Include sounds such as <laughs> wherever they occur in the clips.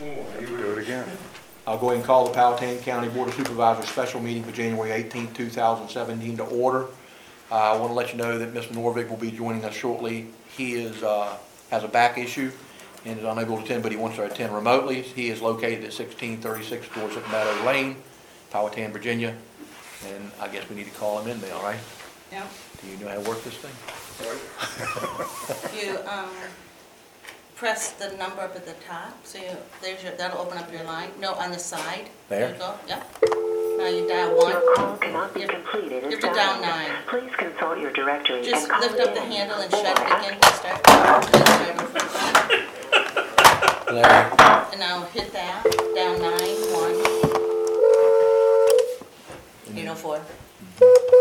You do it again. I'll go ahead and call the Powhatan County Board of Supervisors special meeting for January 18, 2017 to order. Uh, I want to let you know that Mr. Nordvig will be joining us shortly. He is, uh, has a back issue and is unable to attend, but he wants to attend remotely. He is located at 1636 Dorset Meadow Lane, Powhatan, Virginia. And I guess we need to call him in there, all right? Yeah, Do you know how to work this thing? <laughs> you, um, press the number up at the top, so you, there's your, that'll open up your line, no, on the side. There? you go, yeah. Now you dial one, Your call cannot be completed you as have to dial nine. Please consult your directory and just call lift up the again. handle and Or shut it ask again, start, start over. Larry? And now hit that, down nine, one. Eight oh four. Mm-hmm.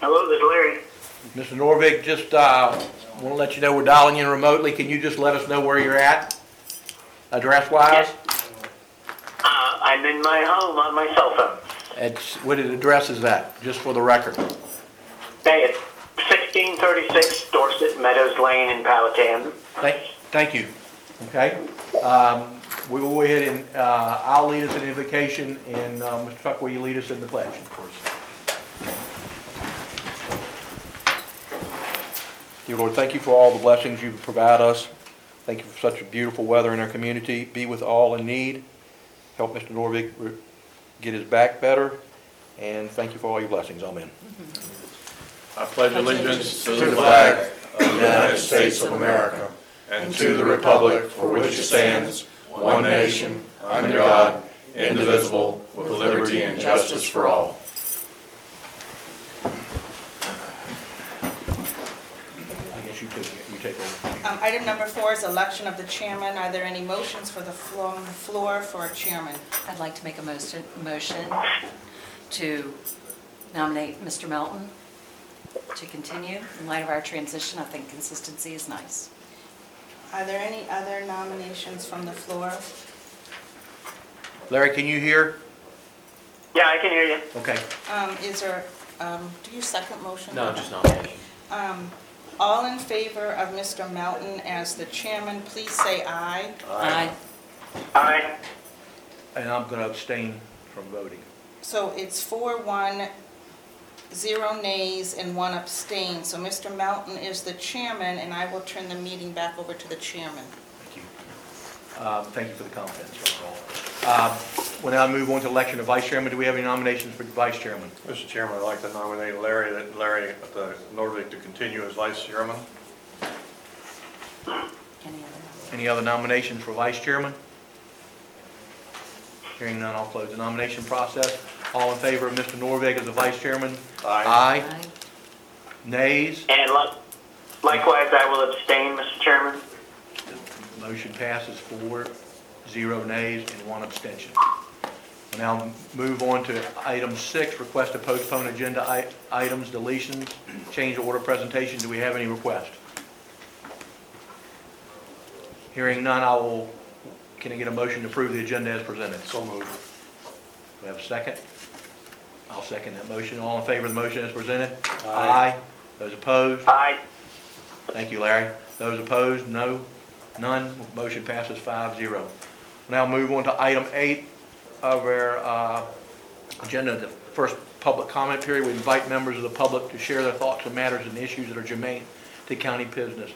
Hello, this is Larry. Mr. Nordvig, just, uh, want to let you know we're dialing in remotely. Can you just let us know where you're at, address-wise? Uh, I'm in my home on my cell phone. It's, what address is that, just for the record? Hey, it's 1636 Dorset Meadows Lane in Powhatan. Thank, thank you, okay? Um, We will go ahead and, uh, I'll lead us in invocation, and, uh, Mr. Tuck, will you lead us in the pledge? Dear Lord, thank you for all the blessings you provide us. Thank you for such beautiful weather in our community. Be with all in need. Help Mr. Nordvig get his back better, and thank you for all your blessings. Amen. I pledge allegiance to the flag of the United States of America and to the republic for which it stands, one nation, under God, indivisible, with liberty and justice for all. I guess you take, over. Um, item number four is election of the chairman. Are there any motions for the floor, on the floor for a chairman? I'd like to make a motion, motion to nominate Mr. Melton to continue. In light of our transition, I think consistency is nice. Are there any other nominations from the floor? Larry, can you hear? Yeah, I can hear you. Okay. Um, is there, um, do you second motion? No, just nomination. Um, all in favor of Mr. Melton as the chairman, please say aye. Aye. Aye. And I'm going to abstain from voting. So it's four, one, zero nays, and one abstain. So Mr. Melton is the chairman, and I will turn the meeting back over to the chairman. Thank you. Um, Thank you for the confidence, first of. Um, We'll now move on to election of vice chairman. Do we have any nominations for vice chairman? Mr. Chairman, I'd like to nominate Larry, that Larry uh, Nordvig to continue as vice chairman. Any other? Any other nominations for vice chairman? Hearing none, I'll close the nomination process. All in favor of Mr. Nordvig as the vice chairman? Aye. Aye. Nays? And li- likewise, I will abstain, Mr. Chairman. Motion passes four, zero nays, and one abstention. We'll Now move on to item six, request to postpone agenda i- items, deletions, change order presentation. Do we have any requests? Hearing none, I will, can I get a motion to approve the agenda as presented? So moved. Do we have a second? I'll second that motion. All in favor of the motion as presented? Aye. Those opposed? Aye. Thank you, Larry. Those opposed, no? None? Motion passes five zero. Now move on to item eight of our uh, agenda, the first public comment period. We invite members of the public to share their thoughts on matters and issues that are germane to county business.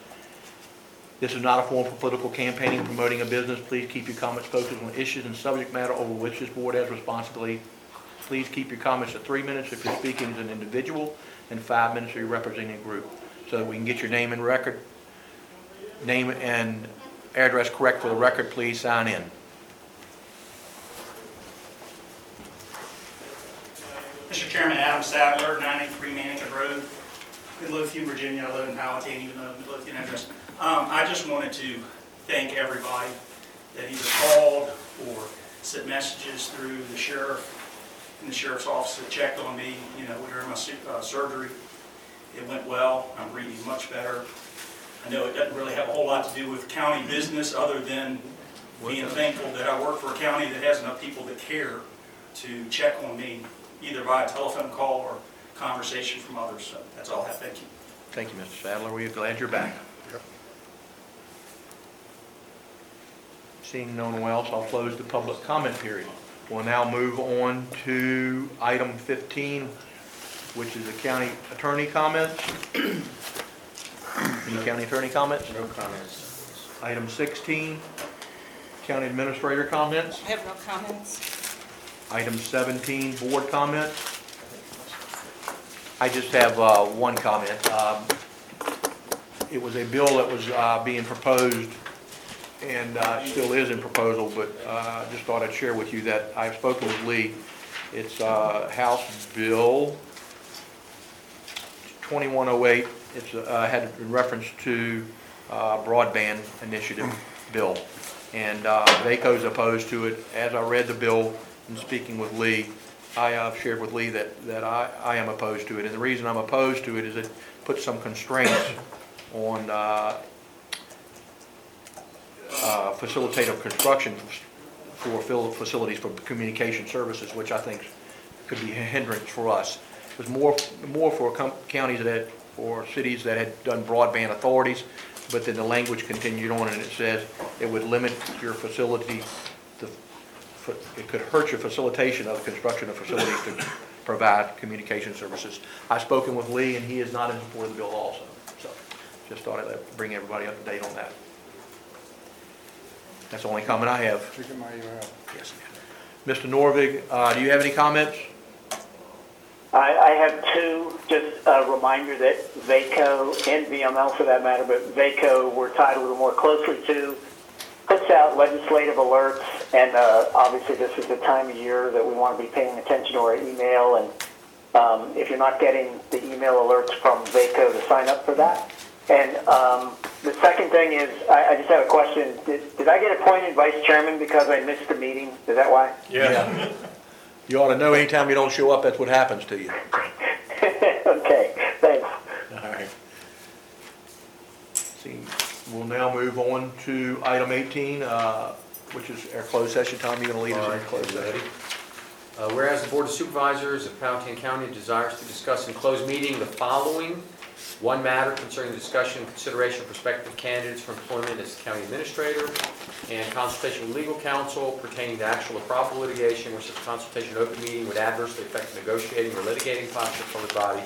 This is not a forum for political campaigning, promoting a business. Please keep your comments focused on issues and subject matter over which this board has responsibility. Please keep your comments to three minutes if you're speaking as an individual, and five minutes if you're representing a group, so that we can get your name and record, name and address correct for the record, please sign in. Mr. Chairman, Adam Sadler, 93 Manakin Road, Midlothian, Virginia. I live in Powhatan, even though Midlothian address. Um, I just wanted to thank everybody that either called or sent messages through the sheriff and the sheriff's office that checked on me, you know, during my uh, surgery. It went well. I'm breathing much better. I know it doesn't really have a whole lot to do with county business, other than being thankful that I work for a county that has enough people that care to check on me, either via telephone call or conversation from others. So that's all I have. Thank you. Thank you, Mr. Sadler. We're glad you're back. Seeing no one else, I'll close the public comment period. We'll now move on to item 15, which is the county attorney comments. Any county attorney comments? No comments. Item 16, county administrator comments. I have no comments. Item 17, board comments. I just have uh, one comment. Um, It was a bill that was uh, being proposed, and uh, still is in proposal, but uh, just thought I'd share with you that I've spoken with Lee. It's House Bill 2108. It's had in reference to broadband initiative bill. And VACO's opposed to it. As I read the bill and speaking with Lee, I have shared with Lee that, that I, I am opposed to it. And the reason I'm opposed to it is it puts some constraints on uh, uh, facilitative construction for facilities for communication services, which I think could be a hindrance for us. It was more, more for com- counties that, had- or cities that had done broadband authorities, but then the language continued on and it says it would limit your facility, it could hurt your facilitation of construction of facilities to provide communication services. I've spoken with Lee and he is not in support of the bill also, so just thought I'd bring everybody up to date on that. That's the only comment I have. Yes. Mr. Nordvig, uh, do you have any comments? I, I have two, just a reminder that VACO and VML for that matter, but VACO we're tied a little more closely to, puts out legislative alerts, and uh, obviously this is the time of year that we want to be paying attention to our email, and um, if you're not getting the email alerts from VACO, to sign up for that. And um, the second thing is, I, I just have a question. Did, did I get appointed vice chairman because I missed the meeting? Is that why? Yeah. You ought to know anytime you don't show up, that's what happens to you. okay, thanks. All right. See, we'll now move on to item 18, uh, which is our closed session. Tom, you going to lead us in the closed session? Uh, Whereas the Board of Supervisors of Powhatan County desires to discuss in closed meeting the following. One matter concerning the discussion and consideration of prospective candidates for employment as county administrator and consultation with legal counsel pertaining to actual or probable litigation where such consultation open meeting would adversely affect the negotiating or litigating posture of the public body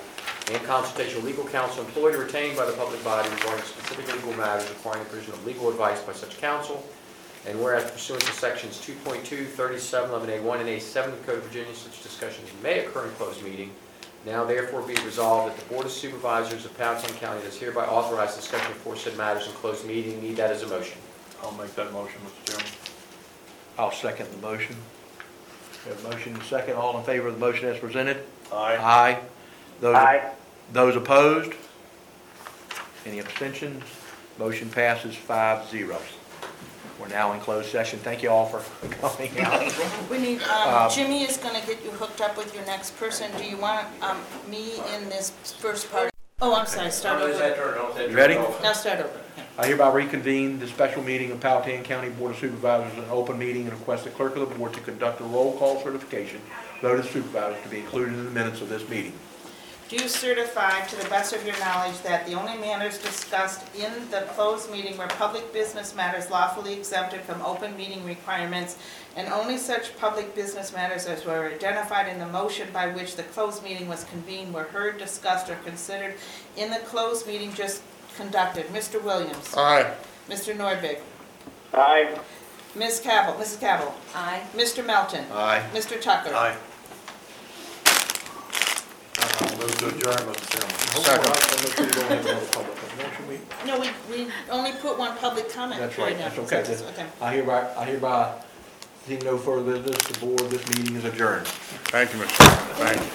and consultation with legal counsel employed or retained by the public body regarding specific legal matters requiring the provision of legal advice by such counsel. And whereas pursuant to sections 2.2, 37, 11A1, and A7 of the Code of Virginia, such discussions may occur in closed meeting. Now therefore be resolved that the Board of Supervisors of Powhatan County does hereby authorize discussion of aforesaid matters in closed meeting. Need that as a motion. I'll make that motion, Mr. Chairman. I'll second the motion. We have a motion and a second. All in favor of the motion as presented? Aye. Aye. Those- Aye. Those opposed? Any abstentions? Motion passes 5-0. We're now in closed session. Thank you all for <laughs> coming out. We need, Uh, um, Jimmy is gonna get you hooked up with your next person. Do you want, um, me in this first part? Oh, I'm sorry, start over. You ready? Now start over. Yeah. I hereby reconvene the special meeting of Powhatan County Board of Supervisors, an open meeting, and request the clerk of the board to conduct a roll call certification vote of supervisors to be included in the minutes of this meeting. Do you certify to the best of your knowledge that the only matters discussed in the closed meeting were public business matters lawfully exempted from open meeting requirements, and only such public business matters as were identified in the motion by which the closed meeting was convened were heard, discussed, or considered in the closed meeting just conducted? Mr. Williams? Aye. Mr. Nordvig? Aye. Ms. Cabell? Mrs. Cabell? Aye. Mr. Melton? Aye. Mr. Tucker? Aye. Move to adjourn, Mr. Chairman. No, we, we only put one public comment. That's right, period that's okay. this. Okay. I hereby, I hereby, seeing no further business, the board, this meeting is adjourned. Thank you, Mr. Chairman. Thank you.